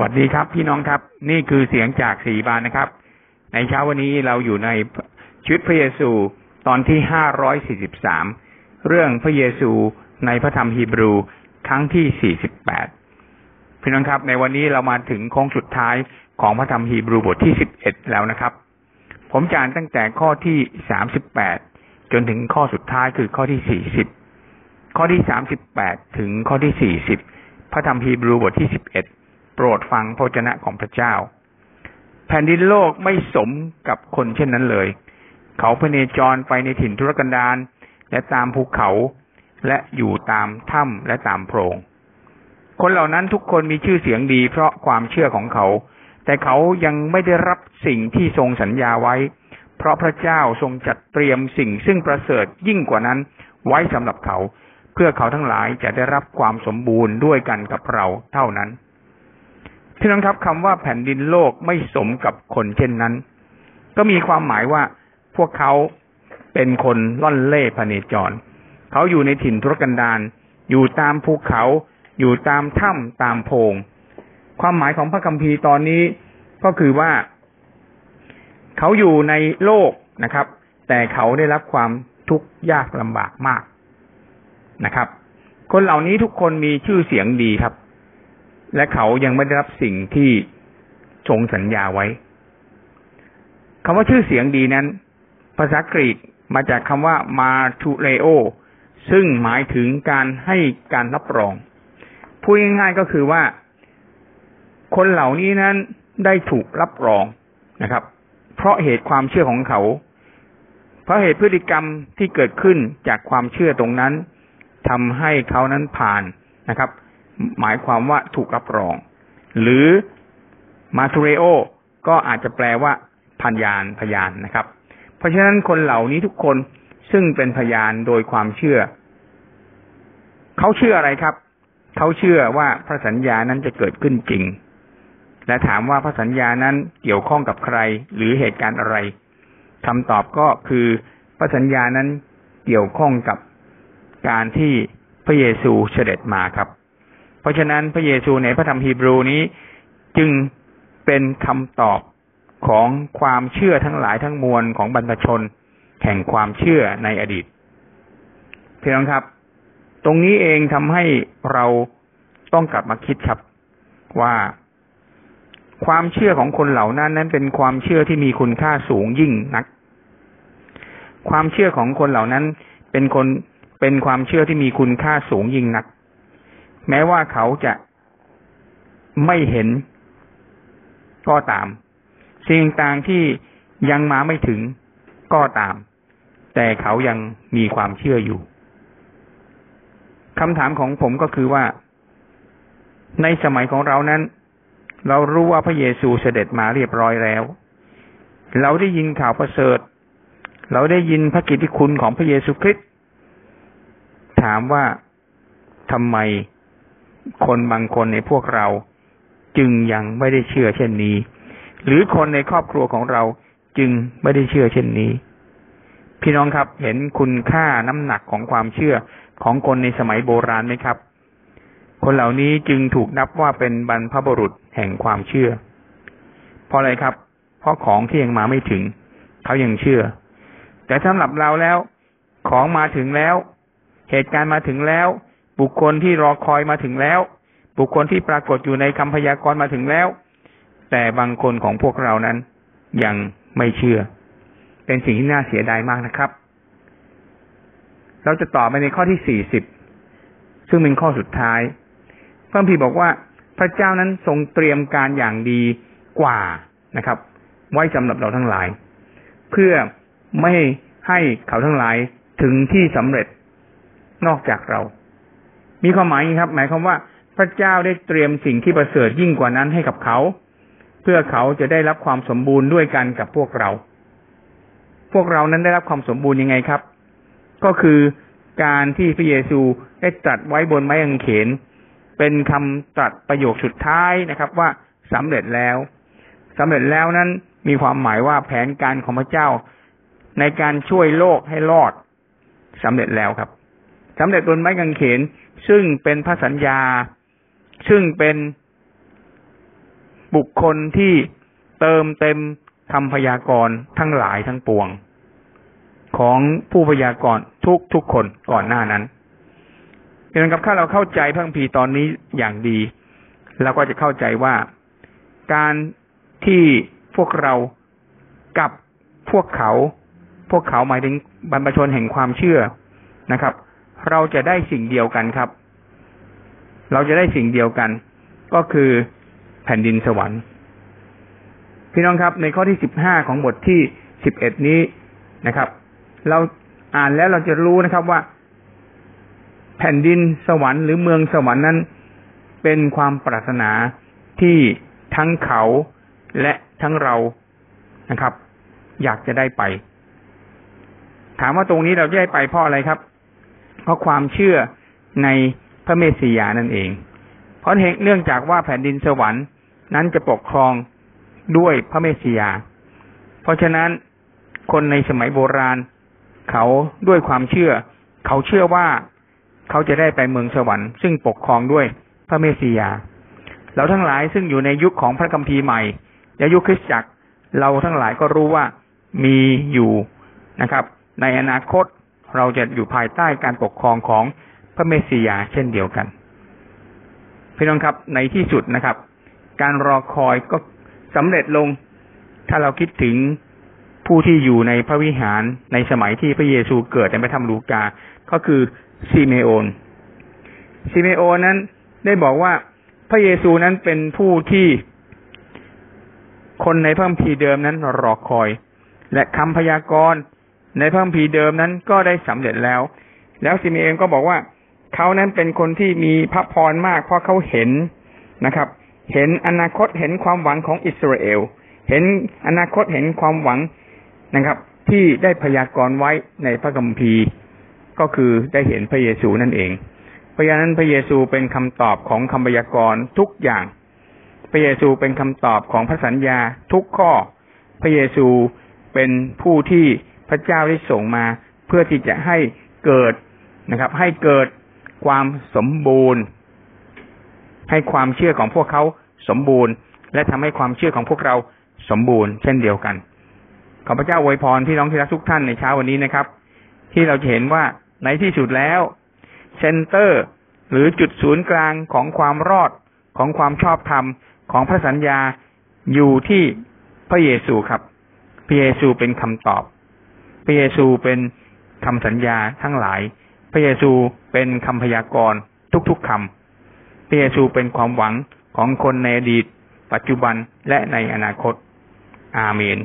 วัสดีครับ พี่น้องครับ นี่คือเสียงจากสีบานนะครับ ในเช้าวันนี้เราอยู่ในชีวิตพระเยซูตอนที่ห้าร้อยสี่สิบสามเรื่องพระเยซูในพระธรรมฮีบรูครั้งที่สี่สิบแปดพี่น้องครับ ในวันนี้เรามาถึงโค้งสุดท้ายของพระธรรมฮีบรูบทที่สิบเอ็ดแล้วนะครับ ผมจานตั้งแต่ข้อที่สามสิบแปดจนถึงข้อสุดท้ายคือข้อที่สี่สิบข้อที่สามสิบแปดถึงข้อที่สี่สิบพระธรรมฮีบรูบทที่สิบเอ็ด โปรดฟังพระเจ้าของพระเจ้า แผ่นดินโลกไม่สมกับคนเช่นนั้นเลย เขาพเนจรไปในถิ่นทุรกันดารและตามภูเขาและอยู่ตามถ้ำและตามโพรง คนเหล่านั้นทุกคนมีชื่อเสียงดี เพราะความเชื่อของเขา แต่เขายังไม่ได้รับสิ่งที่ทรงสัญญาไว้ เพราะพระเจ้าทรงจัดเตรียมสิ่งซึ่งประเสริฐยิ่งกว่านั้นไว้สำหรับเขา เพื่อเขาทั้งหลายจะได้รับความสมบูรณ์ด้วยกันกับเราเท่านั้น พี่น้องครับคำว่าแผ่นดินโลกไม่สมกับคนเช่นนั้น ก็มีความหมายว่าพวกเขาเป็นคนล่อนเล่พเนจร เขาอยู่ในถิ่นทุรกันดารอยู่ตามภูเขา อยู่ตามถ้ำตามโพง ความหมายของพระคัมภีร์ตอนนี้ก็คือว่า เขาอยู่ในโลกนะครับ แต่เขาได้รับความทุกข์ยากลำบากมากนะครับ คนเหล่านี้ทุกคนมีชื่อเสียงดีครับ และเขายังไม่ได้รับสิ่งที่ทรงสัญญาไว้คำว่าชื่อเสียงดีนั้น ภาษากรีกมาจากคำว่ามาทูเรโอซึ่งหมายถึงการให้การรับรอง พูดง่ายๆก็คือว่า คนเหล่านี้นั้นได้ถูกรับรองนะครับ เพราะเหตุความเชื่อของเขา เพราะเหตุพฤติกรรมที่เกิดขึ้นจากความเชื่อตรงนั้นทำให้เขานั้นผ่านนะครับ หมายความว่าถูกรับรอง หรือมาทูเรโอก็อาจจะแปลว่าพยานพยานนะครับ เพราะฉะนั้นคนเหล่านี้ทุกคนซึ่งเป็นพยานโดยความเชื่อ เขาเชื่ออะไรครับ เขาเชื่อว่าพระสัญญานั้นจะเกิดขึ้นจริง และถามว่าพระสัญญานั้นเกี่ยวข้องกับใคร หรือเหตุการณ์อะไรคำตอบก็คือพระสัญญานั้นเกี่ยวข้องกับการที่พระเยซูเสด็จมาครับ ราะฉะนั้นพระเยซูในพระธรรมฮีบรูนี้จึงเป็นคำตอบของความเชื่อทั้งหลายทั้งมวลของบรรพชน แห่งความเชื่อในอดีตเพียงครับ ตรงนี้เองทำให้เราต้องกลับมาคิดครับว่าความเชื่อของคนเหล่านั้นนั้นเป็นความเชื่อที่มีคุณค่าสูงยิ่งนัก ความเชื่อของคนเหล่านั้นเป็นคนเป็นความเชื่อที่มีคุณค่าสูงยิ่งนัก แม้ว่าเขาจะไม่เห็นก็ตาม สิ่งต่างที่ยังมาไม่ถึงก็ตาม แต่เขายังมีความเชื่ออยู่คำถามของผมก็คือว่า ในสมัยของเรานั้น เรารู้ว่าพระเยซูเสด็จมาเรียบร้อยแล้ว เราได้ยินข่าวประเสริฐ เราได้ยินพระกิตติคุณของพระเยซูคริสต์ถามว่าทำไม คนบางคนในพวกเราจึงยังไม่ได้เชื่อเช่นนี้ หรือคนในครอบครัวของเราจึงไม่ได้เชื่อเช่นนี้ พี่น้องครับเห็นคุณค่าน้ำหนักของความเชื่อของคนในสมัยโบราณไหมครับ คนเหล่านี้จึงถูกนับว่าเป็นบรรพบุรุษแห่งความเชื่อ เพราะอะไรครับ เพราะของที่ยังมาไม่ถึง เขายังเชื่อ แต่สำหรับเราแล้ว ของมาถึงแล้ว เหตุการณ์มาถึงแล้ว บุคคลที่รอคอยมาถึงแล้ว บุคคลที่ปรากฏอยู่ในคำพยากรณ์มาถึงแล้ว แต่บางคนของพวกเรานั้นยังไม่เชื่อ เป็นสิ่งที่น่าเสียดายมากนะครับ เราจะต่อไปในข้อที่สี่สิบซึ่งเป็นข้อสุดท้ายพระพีบอกว่าพระเจ้านั้นทรงเตรียมการอย่างดีกว่านะครับ ไว้สำหรับเราทั้งหลาย เพื่อไม่ให้เขาทั้งหลายถึงที่สำเร็จนอกจากเรา มีความหมายครับ หมายความว่าพระเจ้าได้เตรียมสิ่งที่ประเสริฐยิ่งกว่านั้นให้กับเขา เพื่อเขาจะได้รับความสมบูรณ์ด้วยกันกับพวกเรา พวกเรานั้นได้รับความสมบูรณ์ยังไงครับ ก็คือการที่พระเยซูได้ตรัสไว้บนไม้กางเขน เป็นคำตรัสประโยคสุดท้ายนะครับ ว่าสำเร็จแล้วสำเร็จแล้วนั้นมีความหมายว่าแผนการของพระเจ้า ในการช่วยโลกให้รอดสำเร็จแล้วครับสำเร็จบนไม้กางเขน ซึ่งเป็นพระสัญญา ซึ่งเป็นบุคคลที่เติมเต็มคำพยากรณ์ทั้งหลายทั้งปวง ของผู้พยากรณ์ทุกทุกคนก่อนหน้านั้นดังนั้นครับถ้าเราเข้าใจพระคัมภีร์ตอนนี้อย่างดีเราก็จะเข้าใจว่าการที่พวกเรากับพวกเขา พวกเขาหมายถึงบรรพชนแห่งความเชื่อนะครับ เราจะได้สิ่งเดียวกันครับ เราจะได้สิ่งเดียวกัน ก็คือแผ่นดินสวรรค์ พี่น้องครับ ในข้อที่สิบห้าของบทที่สิบเอ็ดนี้นะครับ เราอ่านแล้วเราจะรู้นะครับว่า แผ่นดินสวรรค์หรือเมืองสวรรค์นั้น เป็นความปรารถนาที่ทั้งเขาและทั้งเรานะครับ อยากจะได้ไป ถามว่าตรงนี้เราจะได้ไปเพราะอะไรครับ ราะความเชื่อในพระเมสสิยานั่นเอง เพราะเนื่องจากว่าแผ่นดินสวรรค์นั้นจะปกครองด้วยพระเมสสิยา เพราะฉะนั้นคนในสมัยโบราณ เขาด้วยความเชื่อ เขาเชื่อว่าเขาจะได้ไปเมืองสวรรค์ ซึ่งปกครองด้วยพระเมสสิยา เราทั้งหลายซึ่งอยู่ในยุคของพระคัมภีร์ใหม่และยุคคริสตจักร เราทั้งหลายก็รู้ว่ามีอยู่นะครับ ในอนาคต เราจะอยู่ภายใต้การปกครองของพระเมสสิยาเช่นเดียวกันพี่น้องครับในที่สุดนะครับ การรอคอยก็สำเร็จลง ถ้าเราคิดถึงผู้ที่อยู่ในพระวิหารในสมัยที่พระเยซูเกิดในพระธรรมลูกา ก็คือซิเมโอนซิเมโอนนั้นได้บอกว่าพระเยซูนั้นเป็นผู้ที่คนในพระคัมภีร์เดิมนั้นรอคอย และคำพยากรณ์ ในพระคัมภีร์เดิมนั้นก็ได้สำเร็จแล้ว แล้วซิเมเองก็บอกว่าเขานั้นเป็นคนที่มีพระพรมาก เพราะเขาเห็นนะครับ เห็นอนาคตเห็นความหวังของอิสราเอล เห็นอนาคตเห็นความหวังนะครับ ที่ได้พยากรณ์ไว้ในพระคัมภีร์ ก็คือได้เห็นพระเยซูนั่นเองเพราะฉะนั้นพระเยซูเป็นคำตอบของคำพยากรณ์ทุกอย่าง พระเยซูเป็นคำตอบของพระสัญญาทุกข้อ พระเยซูเป็นผู้ที่ พระเจ้าได้ส่งมา เพื่อที่จะให้เกิดนะครับ ให้เกิดความสมบูรณ์ ให้ความเชื่อของพวกเขาสมบูรณ์ และทำให้ความเชื่อของพวกเราสมบูรณ์ เช่นเดียวกัน ขอพระเจ้าอวยพรพี่น้องที่รักทุกท่านในเช้าวันนี้นะครับ ที่เราจะเห็นว่าในที่สุดแล้ว center หรือจุดศูนย์กลางของความรอดของความชอบธรรมของพระสัญญาอยู่ที่พระเยซูครับ พระเยซูเป็นคำตอบ ระเยซูเป็นคำสัญญาทั้งหลาย พระเยซูเป็นคำพยากรณ์ทุกๆคำพระเยซูเป็นความหวังของคนในอดีต ปัจจุบันและในอนาคต อาเมน